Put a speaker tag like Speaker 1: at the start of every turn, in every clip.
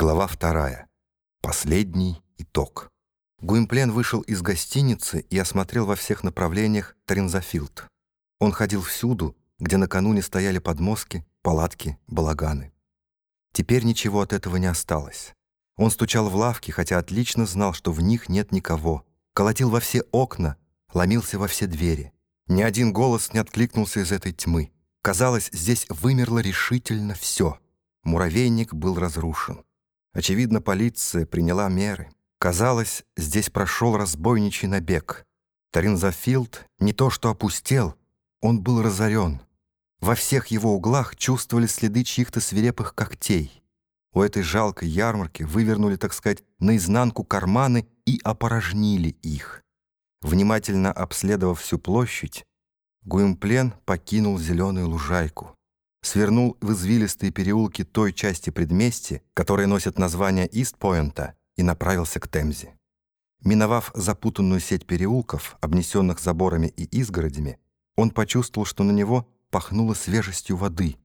Speaker 1: Глава вторая. Последний итог. Гуимплен вышел из гостиницы и осмотрел во всех направлениях Тринзафилд. Он ходил всюду, где накануне стояли подмостки, палатки, балаганы. Теперь ничего от этого не осталось. Он стучал в лавки, хотя отлично знал, что в них нет никого. Колотил во все окна, ломился во все двери. Ни один голос не откликнулся из этой тьмы. Казалось, здесь вымерло решительно все. Муравейник был разрушен. Очевидно, полиция приняла меры. Казалось, здесь прошел разбойничий набег. Таринзафилд не то что опустел, он был разорен. Во всех его углах чувствовали следы чьих-то свирепых когтей. У этой жалкой ярмарки вывернули, так сказать, наизнанку карманы и опорожнили их. Внимательно обследовав всю площадь, Гуимплен покинул зеленую лужайку, свернул в извилистые переулки той части предместья, которая носит название Истпоинта, и направился к Темзе. Миновав запутанную сеть переулков, обнесенных заборами и изгородями, он почувствовал, что на него пахнуло свежестью воды,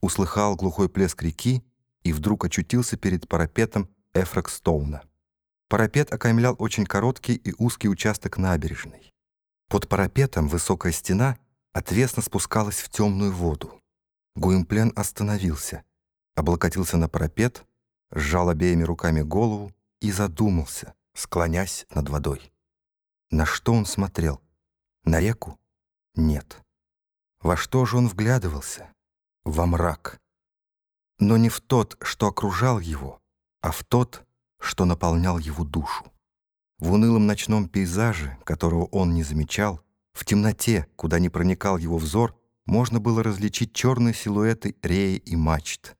Speaker 1: услыхал глухой плеск реки и вдруг очутился перед парапетом Эфракстоуна. Парапет окаймлял очень короткий и узкий участок набережной. Под парапетом высокая стена отвесно спускалась в темную воду. Гуимплен остановился, облокотился на парапет, сжал обеими руками голову и задумался, склонясь над водой. На что он смотрел? На реку? Нет. Во что же он вглядывался? Во мрак. Но не в тот, что окружал его, а в тот, что наполнял его душу. В унылом ночном пейзаже, которого он не замечал, в темноте, куда не проникал его взор, можно было различить черные силуэты реи и мачт.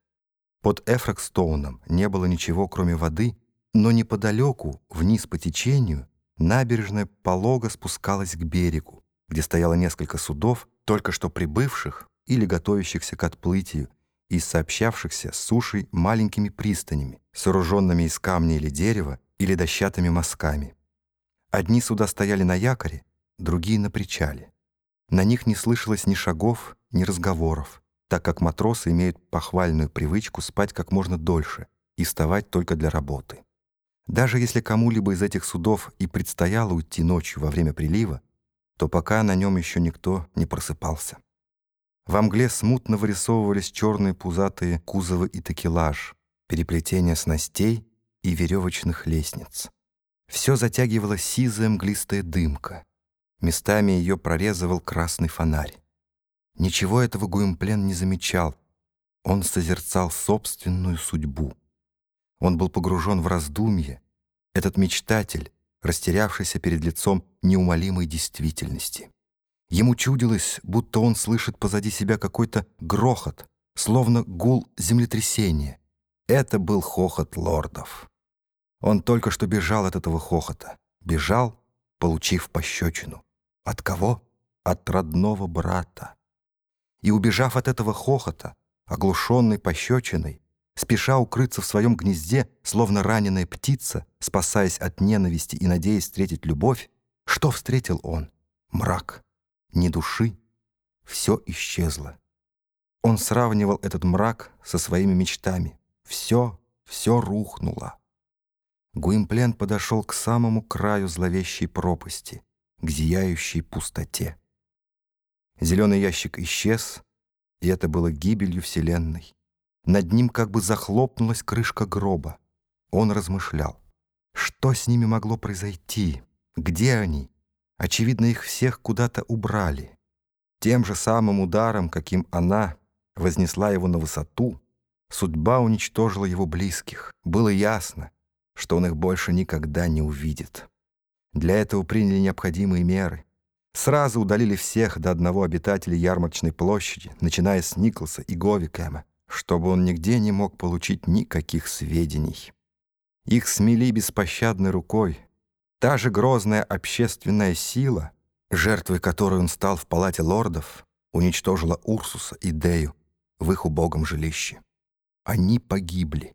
Speaker 1: Под Эфракстоуном не было ничего, кроме воды, но неподалеку, вниз по течению, набережная полого спускалась к берегу, где стояло несколько судов, только что прибывших или готовящихся к отплытию, и сообщавшихся с сушей маленькими пристанями, сооруженными из камня или дерева, или дощатыми мазками. Одни суда стояли на якоре, другие — на причале. На них не слышалось ни шагов, ни разговоров, так как матросы имеют похвальную привычку спать как можно дольше и вставать только для работы. Даже если кому-либо из этих судов и предстояло уйти ночью во время прилива, то пока на нем еще никто не просыпался. В мгле смутно вырисовывались черные пузатые кузовы и такелаж, переплетение снастей и веревочных лестниц. Все затягивала сизая мглистая дымка. Местами ее прорезывал красный фонарь. Ничего этого Гуимплен не замечал. Он созерцал собственную судьбу. Он был погружен в раздумье. Этот мечтатель, растерявшийся перед лицом неумолимой действительности. Ему чудилось, будто он слышит позади себя какой-то грохот, словно гул землетрясения. Это был хохот лордов. Он только что бежал от этого хохота. Бежал, получив пощечину. От кого? От родного брата. И убежав от этого хохота, оглушенный пощечиной, спеша укрыться в своем гнезде, словно раненая птица, спасаясь от ненависти и надеясь встретить любовь, что встретил он? Мрак ни души, все исчезло. Он сравнивал этот мрак со своими мечтами. Все, все рухнуло. Гуимплен подошел к самому краю зловещей пропасти, к зияющей пустоте. Зеленый ящик исчез, и это было гибелью Вселенной. Над ним как бы захлопнулась крышка гроба. Он размышлял. Что с ними могло произойти? Где они? Очевидно, их всех куда-то убрали. Тем же самым ударом, каким она вознесла его на высоту, судьба уничтожила его близких. Было ясно, что он их больше никогда не увидит. Для этого приняли необходимые меры. Сразу удалили всех до одного обитателя ярмарочной площади, начиная с Николса и Говикэма, чтобы он нигде не мог получить никаких сведений. Их смели беспощадной рукой, Та же грозная общественная сила, жертвой которой он стал в палате лордов, уничтожила Урсуса и Дею в их убогом жилище. Они погибли.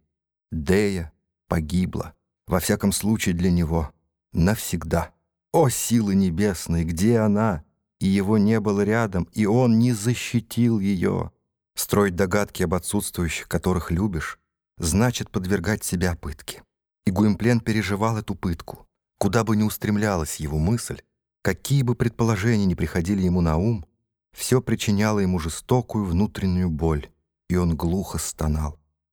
Speaker 1: Дея погибла. Во всяком случае для него. Навсегда. О, силы небесные, где она? И его не было рядом, и он не защитил ее. Строить догадки об отсутствующих, которых любишь, значит подвергать себя пытке. И Гуимплен переживал эту пытку. Куда бы ни устремлялась его мысль, какие бы предположения ни приходили ему на ум, все причиняло ему жестокую внутреннюю боль, и он глухо стонал.